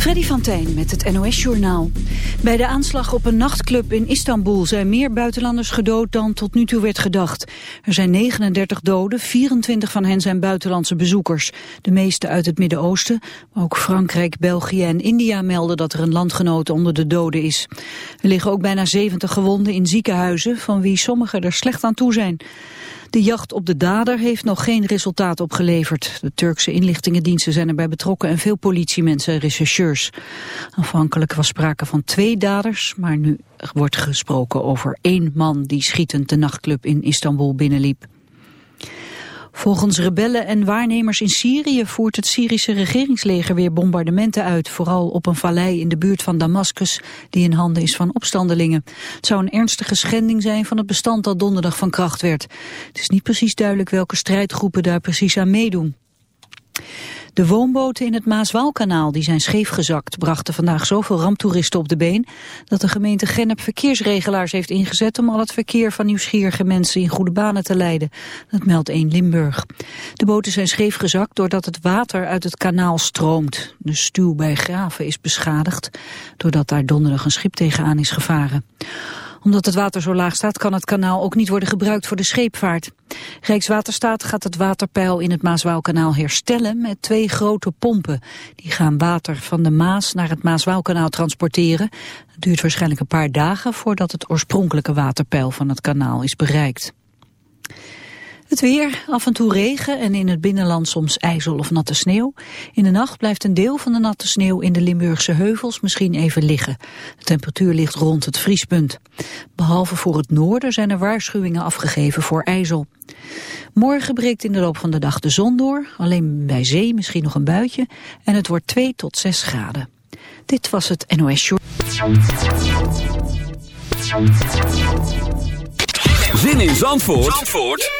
Freddy van Tijn met het NOS-journaal. Bij de aanslag op een nachtclub in Istanbul zijn meer buitenlanders gedood dan tot nu toe werd gedacht. Er zijn 39 doden, 24 van hen zijn buitenlandse bezoekers. De meeste uit het Midden-Oosten, ook Frankrijk, België en India melden dat er een landgenoot onder de doden is. Er liggen ook bijna 70 gewonden in ziekenhuizen, van wie sommigen er slecht aan toe zijn. De jacht op de dader heeft nog geen resultaat opgeleverd. De Turkse inlichtingendiensten zijn erbij betrokken en veel politiemensen en rechercheurs. Afhankelijk was sprake van twee daders, maar nu wordt gesproken over één man die schietend de nachtclub in Istanbul binnenliep. Volgens rebellen en waarnemers in Syrië voert het Syrische regeringsleger weer bombardementen uit, vooral op een vallei in de buurt van Damascus, die in handen is van opstandelingen. Het zou een ernstige schending zijn van het bestand dat donderdag van kracht werd. Het is niet precies duidelijk welke strijdgroepen daar precies aan meedoen. De woonboten in het Maaswaalkanaal die zijn scheefgezakt brachten vandaag zoveel ramptoeristen op de been dat de gemeente Gennep verkeersregelaars heeft ingezet om al het verkeer van nieuwsgierige mensen in goede banen te leiden. Dat meldt 1 Limburg. De boten zijn scheefgezakt doordat het water uit het kanaal stroomt. De stuw bij Graven is beschadigd doordat daar donderdag een schip tegenaan is gevaren omdat het water zo laag staat kan het kanaal ook niet worden gebruikt voor de scheepvaart. Rijkswaterstaat gaat het waterpeil in het Maaswaalkanaal herstellen met twee grote pompen. Die gaan water van de Maas naar het Maaswaalkanaal transporteren. Het duurt waarschijnlijk een paar dagen voordat het oorspronkelijke waterpeil van het kanaal is bereikt. Het weer, af en toe regen en in het binnenland soms ijzel of natte sneeuw. In de nacht blijft een deel van de natte sneeuw in de Limburgse heuvels misschien even liggen. De temperatuur ligt rond het vriespunt. Behalve voor het noorden zijn er waarschuwingen afgegeven voor ijzel. Morgen breekt in de loop van de dag de zon door. Alleen bij zee misschien nog een buitje. En het wordt 2 tot 6 graden. Dit was het NOS Show. Zin in Zandvoort? Zandvoort?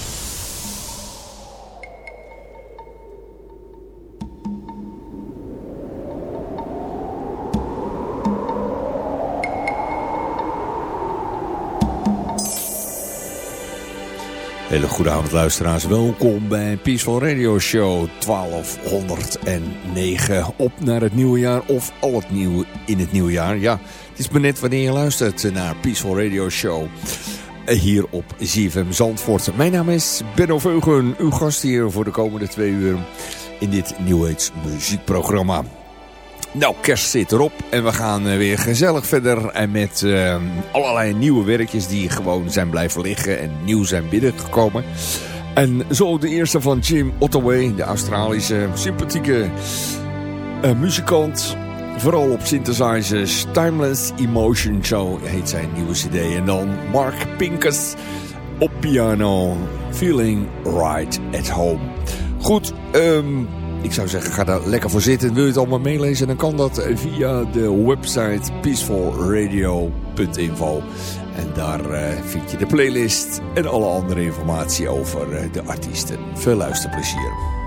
Hele goede avond luisteraars, welkom bij Peaceful Radio Show 1209. Op naar het nieuwe jaar of al het nieuwe in het nieuwe jaar. Ja, het is maar net wanneer je luistert naar Peaceful Radio Show hier op ZFM Zandvoort. Mijn naam is Benno Veugen, uw gast hier voor de komende twee uur in dit New Age muziekprogramma. Nou, kerst zit erop en we gaan eh, weer gezellig verder en met uh, allerlei nieuwe werkjes die gewoon zijn blijven liggen en nieuw zijn binnengekomen. En zo de eerste van Jim Ottaway, de Australische sympathieke uh, muzikant. Vooral op synthesizers. Timeless Emotion Show heet zijn nieuwe cd. En dan Mark Pincus op piano. Feeling Right at Home. Goed, um, ik zou zeggen, ga daar lekker voor zitten. Wil je het allemaal meelezen, dan kan dat via de website peacefulradio.info. En daar uh, vind je de playlist en alle andere informatie over uh, de artiesten. Veel luisterplezier.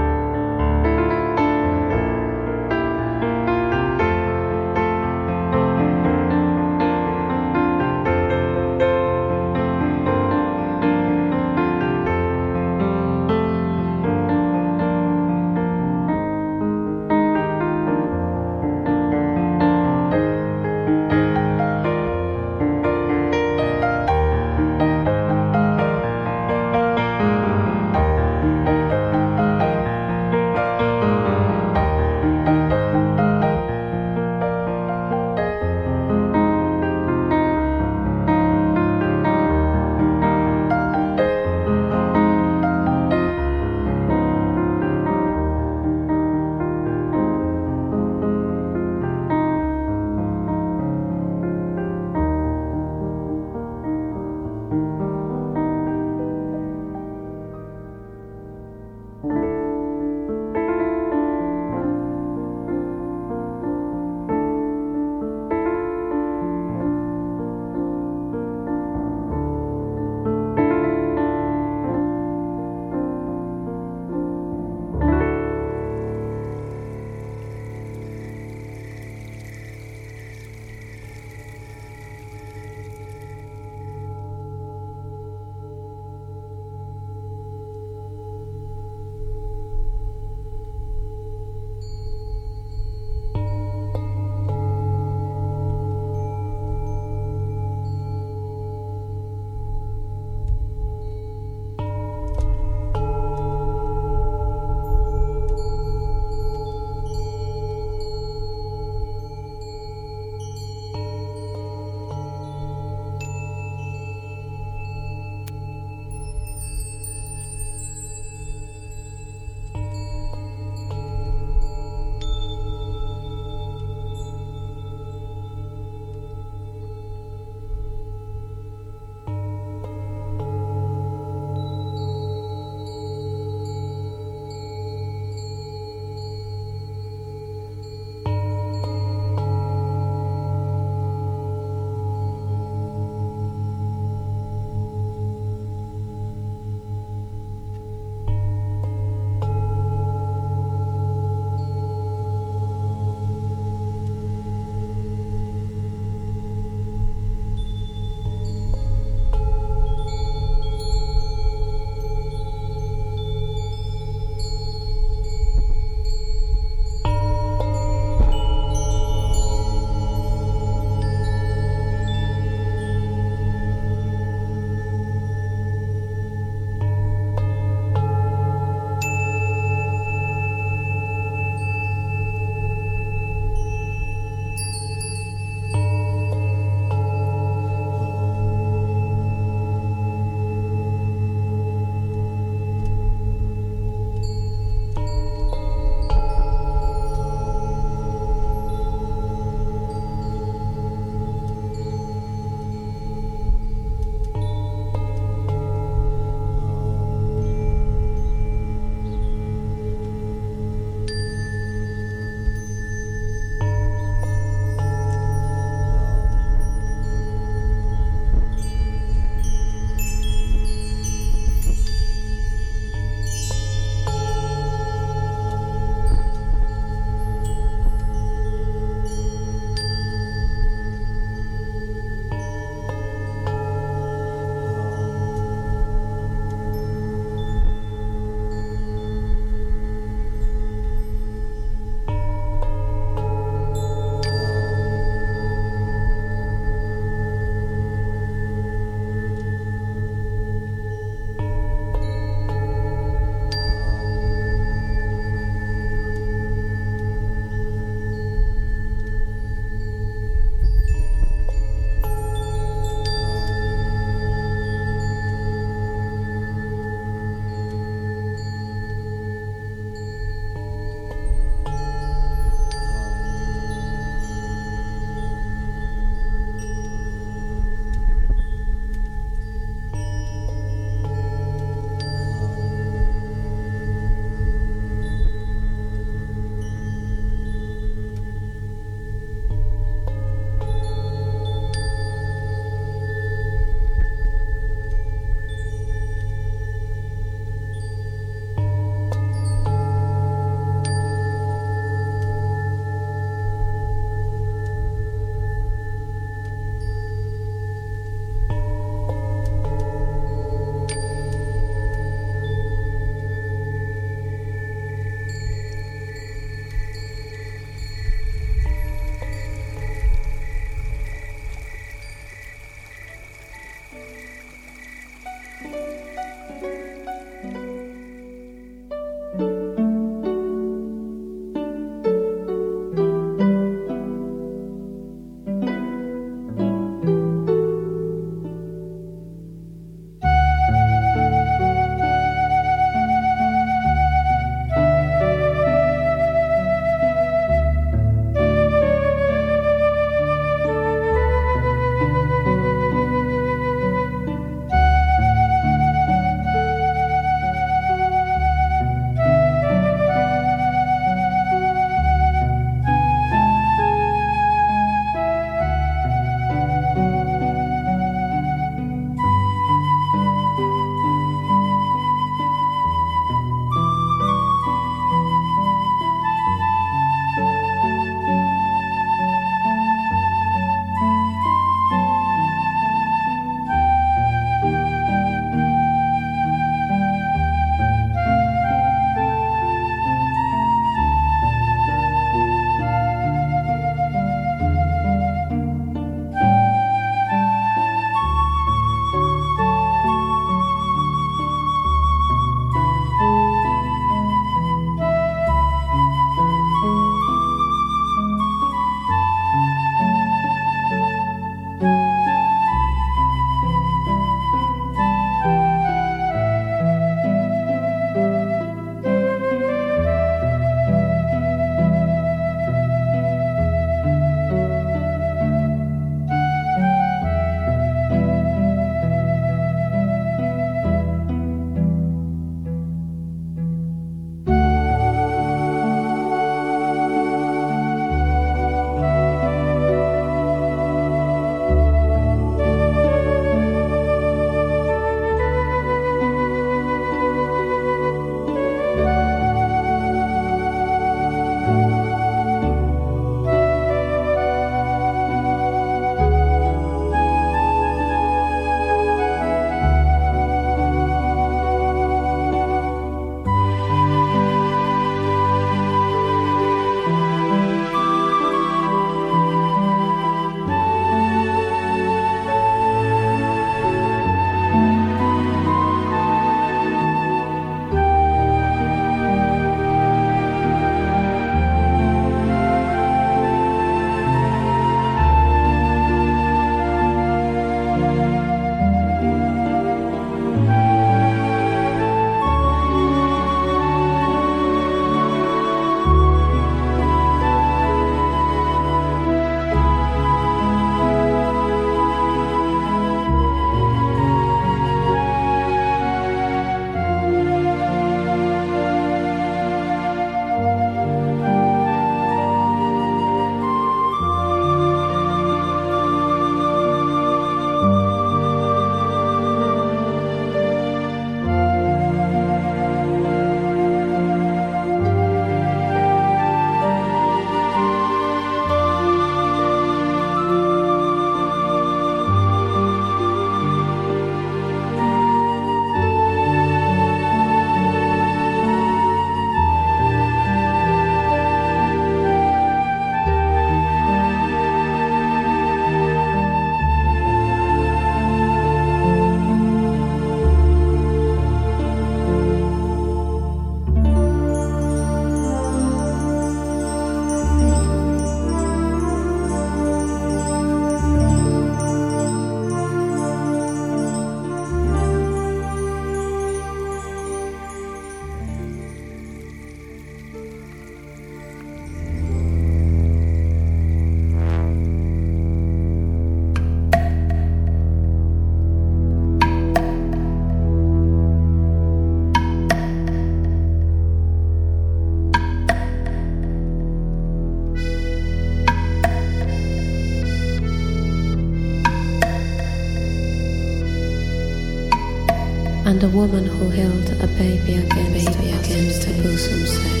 Woman who held a baby against, baby against her bosom said,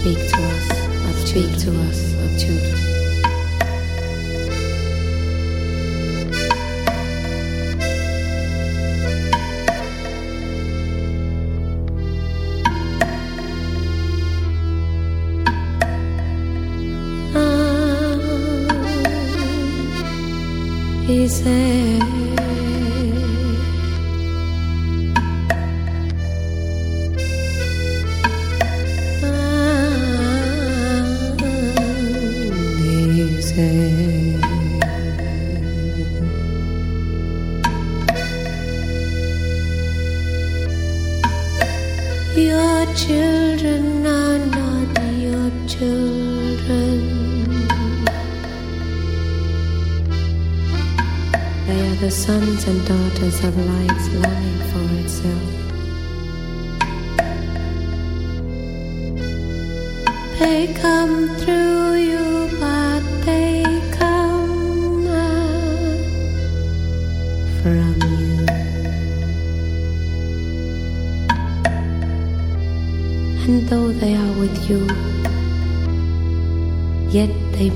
Speak to us. Of speak to us. Of children. Ah, he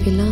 below.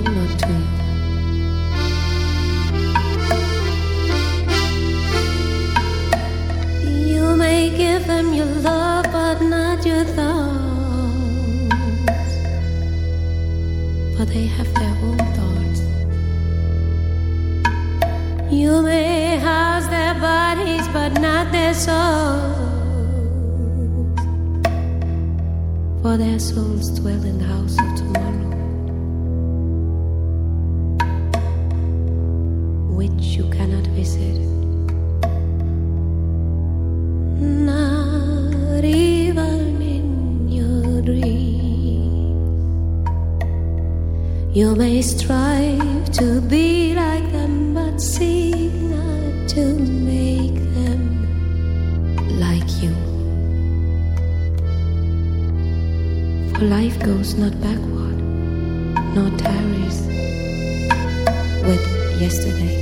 For life goes not backward, nor tarries with yesterday.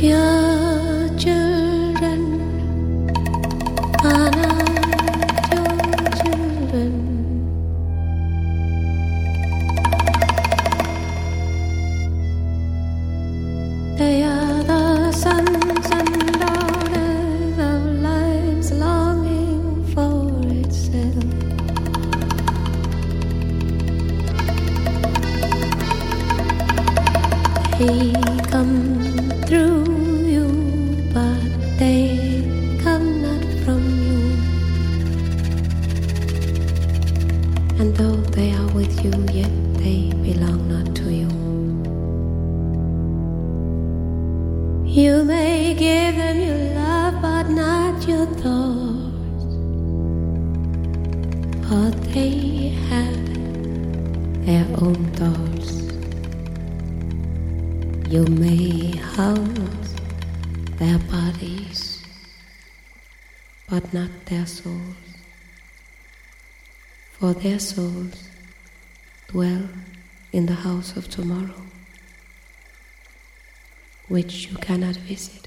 Yeah. Their souls. For their souls dwell in the house of tomorrow, which you cannot visit,